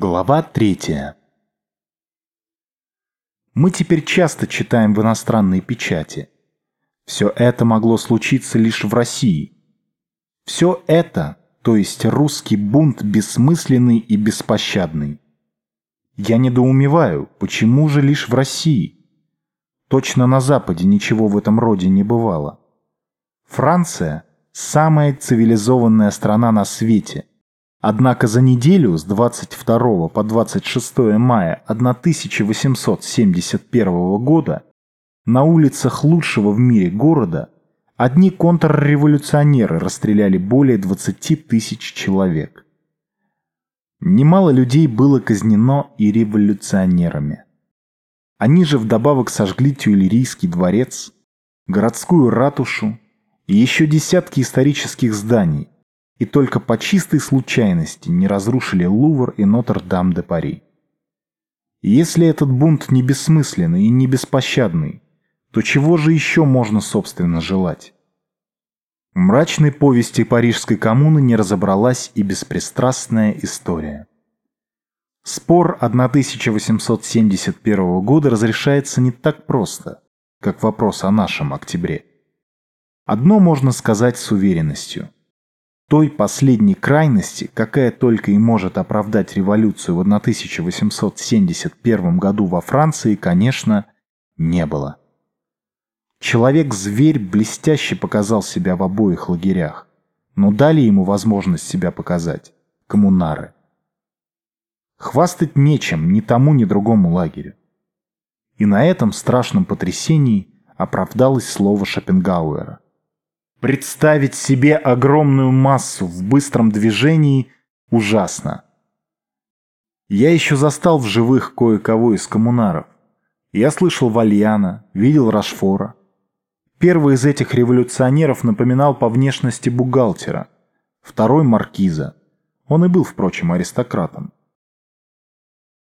Глава третья. Мы теперь часто читаем в иностранной печати. Все это могло случиться лишь в России. Все это, то есть русский бунт бессмысленный и беспощадный. Я недоумеваю, почему же лишь в России? Точно на Западе ничего в этом роде не бывало. Франция – самая цивилизованная страна на свете – Однако за неделю с 22 по 26 мая 1871 года на улицах лучшего в мире города одни контрреволюционеры расстреляли более 20 тысяч человек. Немало людей было казнено и революционерами. Они же вдобавок сожгли Тюильрийский дворец, городскую ратушу и еще десятки исторических зданий – и только по чистой случайности не разрушили Лувр и Нотр-Дам-де-Пари. Если этот бунт не бессмысленный и не беспощадный, то чего же еще можно собственно желать? Мрачной повести Парижской коммуны не разобралась и беспристрастная история. Спор 1871 года разрешается не так просто, как вопрос о нашем октябре. Одно можно сказать с уверенностью – той последней крайности, какая только и может оправдать революцию в 1871 году во Франции, конечно, не было. Человек-зверь блестяще показал себя в обоих лагерях, но дали ему возможность себя показать – коммунары. Хвастать нечем ни тому, ни другому лагерю. И на этом страшном потрясении оправдалось слово Шопенгауэра – Представить себе огромную массу в быстром движении ужасно. Я еще застал в живых кое-кого из коммунаров. Я слышал Вальяна, видел Рашфора. Первый из этих революционеров напоминал по внешности бухгалтера, второй – маркиза. Он и был, впрочем, аристократом.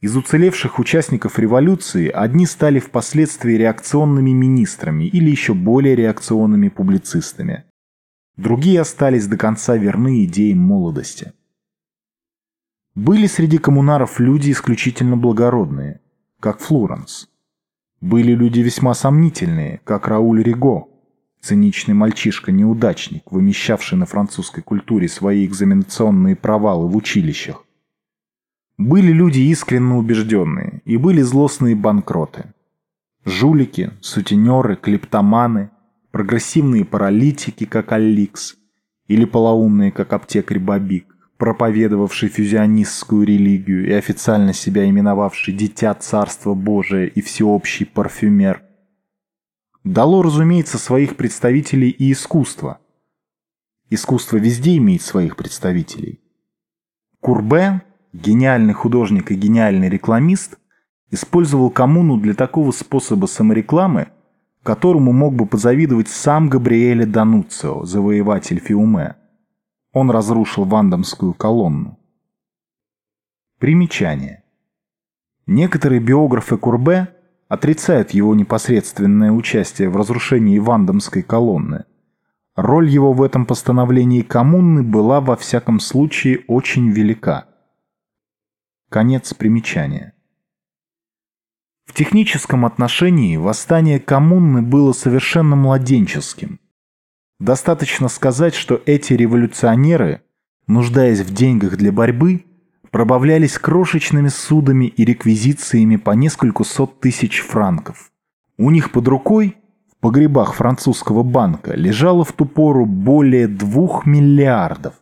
Из уцелевших участников революции одни стали впоследствии реакционными министрами или еще более реакционными публицистами. Другие остались до конца верны идеям молодости. Были среди коммунаров люди исключительно благородные, как Флоренс. Были люди весьма сомнительные, как Рауль Риго, циничный мальчишка-неудачник, вымещавший на французской культуре свои экзаменационные провалы в училищах. Были люди искренне убежденные, и были злостные банкроты. Жулики, сутенеры, клептоманы, прогрессивные паралитики, как Алликс, или полоумные, как аптекарь Бабик, проповедовавший фюзионистскую религию и официально себя именовавший «Дитя Царства Божия» и всеобщий парфюмер. Дало, разумеется, своих представителей и искусство. Искусство везде имеет своих представителей. Курбе гениальный художник и гениальный рекламист, использовал коммуну для такого способа саморекламы, которому мог бы позавидовать сам Габриэле Дануцио, завоеватель Фиуме. Он разрушил Вандомскую колонну. Примечание. Некоторые биографы Курбе отрицают его непосредственное участие в разрушении Вандомской колонны. Роль его в этом постановлении коммуны была во всяком случае очень велика. Конец примечания. В техническом отношении восстание коммуны было совершенно младенческим. Достаточно сказать, что эти революционеры, нуждаясь в деньгах для борьбы, пробавлялись крошечными судами и реквизициями по несколько сот тысяч франков. У них под рукой, в погребах французского банка, лежало в ту пору более двух миллиардов.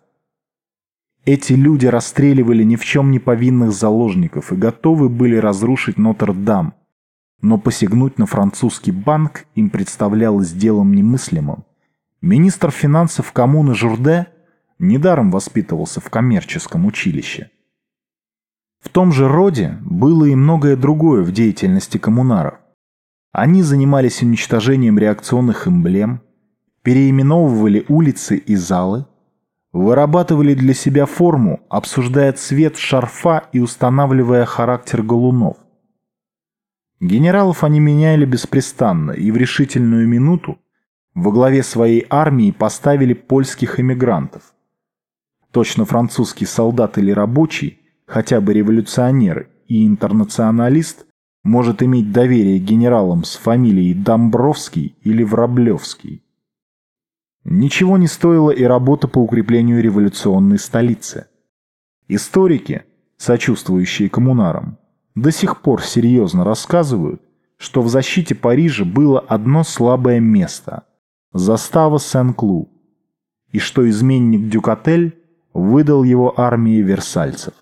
Эти люди расстреливали ни в чем не повинных заложников и готовы были разрушить Нотр-Дам. Но посягнуть на французский банк им представлялось делом немыслимым. Министр финансов коммуны Журде недаром воспитывался в коммерческом училище. В том же роде было и многое другое в деятельности коммунаров. Они занимались уничтожением реакционных эмблем, переименовывали улицы и залы, Вырабатывали для себя форму, обсуждая цвет шарфа и устанавливая характер галунов. Генералов они меняли беспрестанно и в решительную минуту во главе своей армии поставили польских эмигрантов. Точно французский солдат или рабочий хотя бы революционер и интернационалист, может иметь доверие генералам с фамилией Домбровский или Враблевский. Ничего не стоила и работа по укреплению революционной столицы. Историки, сочувствующие коммунарам, до сих пор серьезно рассказывают, что в защите Парижа было одно слабое место – застава Сен-Клу, и что изменник Дюкатель выдал его армии версальцев.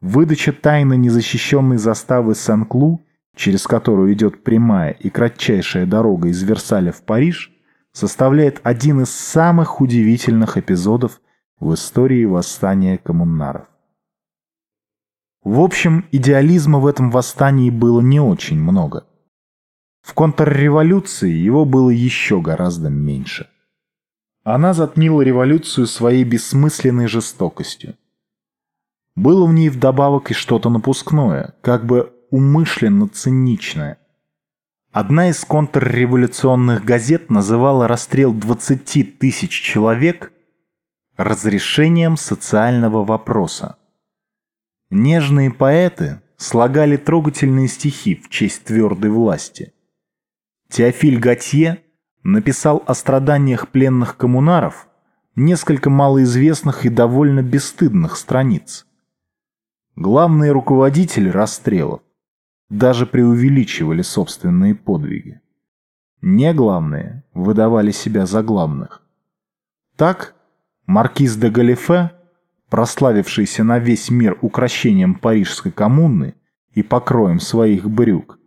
Выдача тайно незащищенной заставы Сен-Клу, через которую идет прямая и кратчайшая дорога из Версаля в Париж, составляет один из самых удивительных эпизодов в истории восстания коммунаров. В общем, идеализма в этом восстании было не очень много. В контрреволюции его было еще гораздо меньше. Она затмила революцию своей бессмысленной жестокостью. Было в ней вдобавок и что-то напускное, как бы умышленно циничное. Одна из контрреволюционных газет называла расстрел 20 тысяч человек разрешением социального вопроса. Нежные поэты слагали трогательные стихи в честь твердой власти. Теофиль Готье написал о страданиях пленных коммунаров несколько малоизвестных и довольно бесстыдных страниц. Главные руководители расстрелов даже преувеличивали собственные подвиги. Не главные выдавали себя за главных. Так, маркиз де Галифе прославившийся на весь мир украшением парижской коммуны и покроем своих брюк,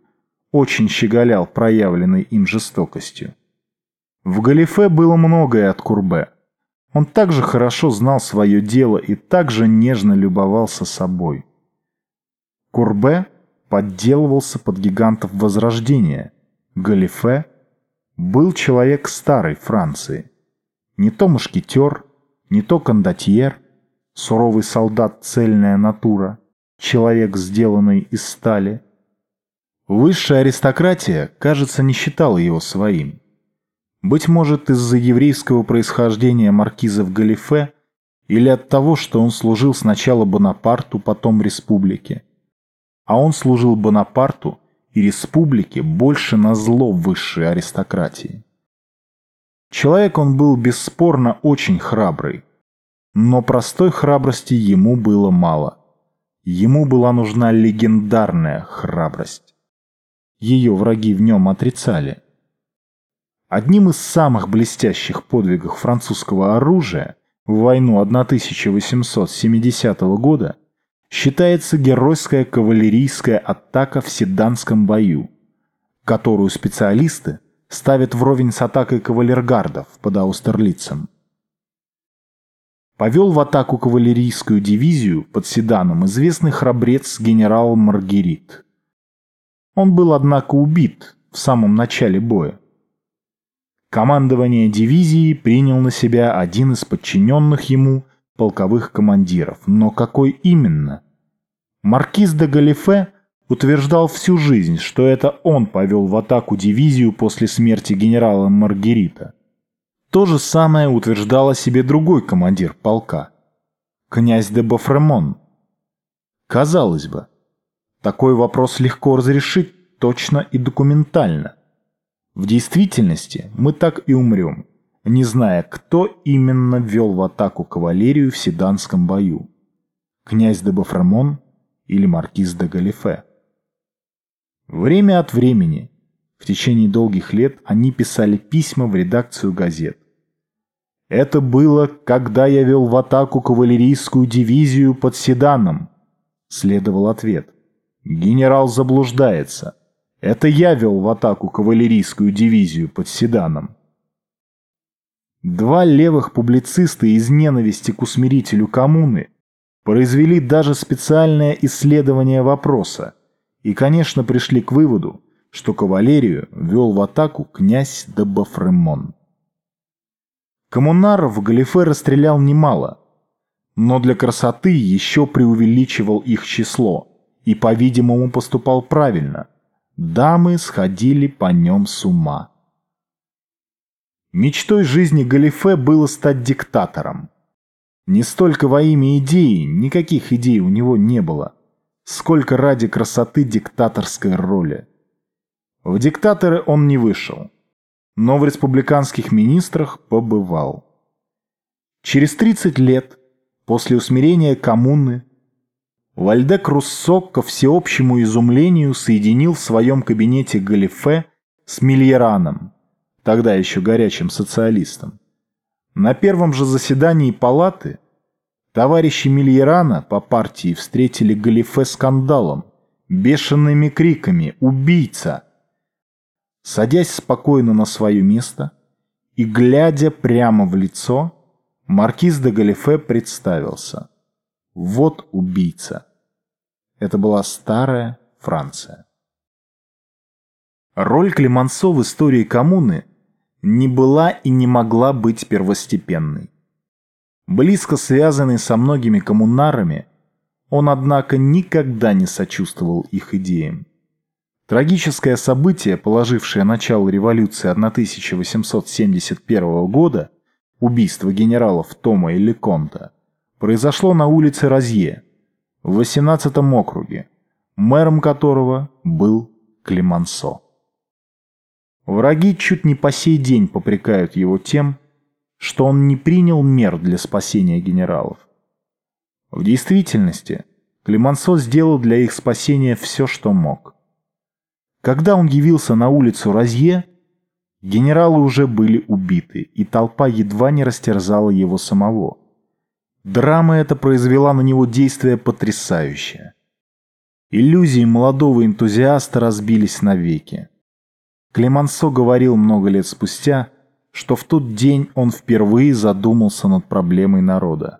очень щеголял проявленной им жестокостью. В Галифе было многое от Курбе. Он также хорошо знал свое дело и также нежно любовался собой. Курбе подделывался под гигантов Возрождения. Галифе был человек старой Франции. Не то мушкетер, не то кондотьер – суровый солдат цельная натура, человек, сделанный из стали. Высшая аристократия, кажется, не считала его своим. Быть может, из-за еврейского происхождения маркиза Галифе или от того, что он служил сначала Бонапарту, потом республике. А он служил Бонапарту и республике больше на зло высшей аристократии. Человек он был бесспорно очень храбрый, но простой храбрости ему было мало. Ему была нужна легендарная храбрость. Ее враги в нем отрицали. Одним из самых блестящих подвигов французского оружия в войну 1870 года считается геройская кавалерийская атака в Седанском бою, которую специалисты ставят вровень с атакой кавалергардов под Аустерлицем повел в атаку кавалерийскую дивизию под Седаном известный храбрец генерал Маргерит. Он был, однако, убит в самом начале боя. Командование дивизии принял на себя один из подчиненных ему полковых командиров, но какой именно? Маркиз де Галифе утверждал всю жизнь, что это он повел в атаку дивизию после смерти генерала Маргерита. То же самое утверждал о себе другой командир полка, князь де Бофремон. Казалось бы, такой вопрос легко разрешить точно и документально. В действительности мы так и умрем, не зная, кто именно ввел в атаку кавалерию в Седанском бою. Князь де Бофремон или маркиз де Галифе. Время от времени в течение долгих лет они писали письма в редакцию газет. Это было, когда я вел в атаку кавалерийскую дивизию под Седаном. Следовал ответ. Генерал заблуждается. Это я вел в атаку кавалерийскую дивизию под Седаном. Два левых публициста из ненависти к усмирителю коммуны произвели даже специальное исследование вопроса и, конечно, пришли к выводу, что кавалерию вел в атаку князь де Бафремон. Коммунаров Галифе расстрелял немало, но для красоты еще преувеличивал их число и, по-видимому, поступал правильно. Дамы сходили по нем с ума. Мечтой жизни Галифе было стать диктатором. Не столько во имя идеи, никаких идей у него не было, сколько ради красоты диктаторской роли. В диктаторы он не вышел, но в республиканских министрах побывал. Через 30 лет после усмирения коммуны Вальдек Руссо ко всеобщему изумлению соединил в своем кабинете Галифе с Мильераном, тогда еще горячим социалистом. На первом же заседании палаты товарищи Мильерана по партии встретили Галифе скандалом, бешеными криками «Убийца!». Садясь спокойно на свое место и глядя прямо в лицо, маркиз де Галифе представился. Вот убийца. Это была старая Франция. Роль Клемансо в истории коммуны не была и не могла быть первостепенной. Близко связанный со многими коммунарами, он, однако, никогда не сочувствовал их идеям. Трагическое событие, положившее начало революции 1871 года, убийство генералов Тома и Леконта, произошло на улице Розье, в 18 округе, мэром которого был Климансо. Враги чуть не по сей день попрекают его тем, что он не принял мер для спасения генералов. В действительности, Климансо сделал для их спасения все, что мог. Когда он явился на улицу Розье, генералы уже были убиты, и толпа едва не растерзала его самого. Драма эта произвела на него действие потрясающее. Иллюзии молодого энтузиаста разбились навеки. Клемансо говорил много лет спустя, что в тот день он впервые задумался над проблемой народа.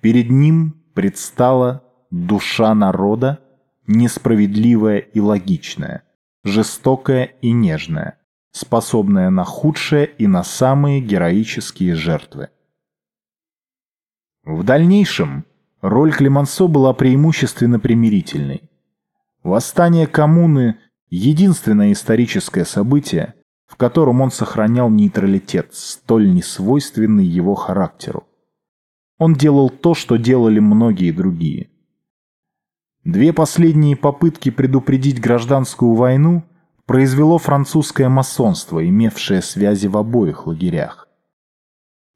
Перед ним предстала душа народа, несправедливая и логичная, жестокая и нежная, способная на худшее и на самые героические жертвы. В дальнейшем роль Клемансо была преимущественно примирительной. Восстание коммуны – единственное историческое событие, в котором он сохранял нейтралитет, столь несвойственный его характеру. Он делал то, что делали многие другие. Две последние попытки предупредить гражданскую войну произвело французское масонство, имевшее связи в обоих лагерях.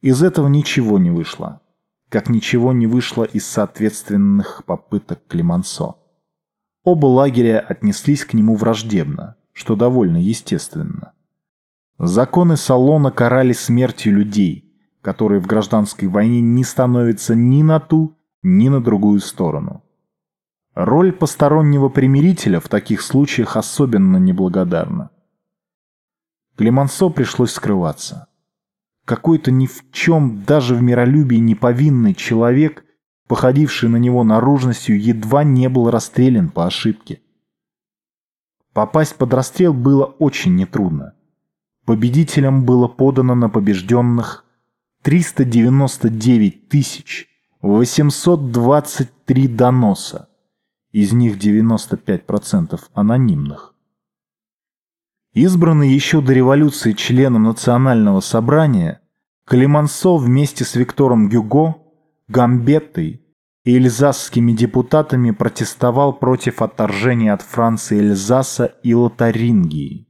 Из этого ничего не вышло как ничего не вышло из соответственных попыток Климансо. Оба лагеря отнеслись к нему враждебно, что довольно естественно. Законы Салона карали смертью людей, которые в гражданской войне не становятся ни на ту, ни на другую сторону. Роль постороннего примирителя в таких случаях особенно неблагодарна. Климансо пришлось скрываться. Какой-то ни в чем, даже в миролюбии неповинный человек, походивший на него наружностью, едва не был расстрелян по ошибке. Попасть под расстрел было очень нетрудно. Победителям было подано на побежденных 399 тысяч 823 доноса, из них 95% анонимных. Избранный еще до революции членом Национального собрания, Климансо вместе с Виктором Гюго, Гамбеттой и эльзасскими депутатами протестовал против отторжения от Франции Эльзаса и Лотарингии.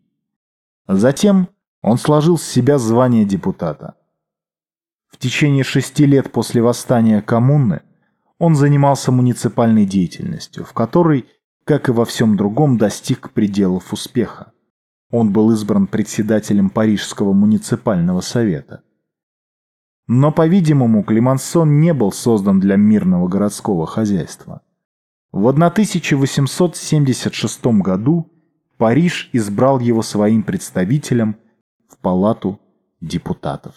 Затем он сложил с себя звание депутата. В течение шести лет после восстания коммуны он занимался муниципальной деятельностью, в которой, как и во всем другом, достиг пределов успеха. Он был избран председателем Парижского муниципального совета. Но, по-видимому, Климансон не был создан для мирного городского хозяйства. В 1876 году Париж избрал его своим представителем в Палату депутатов.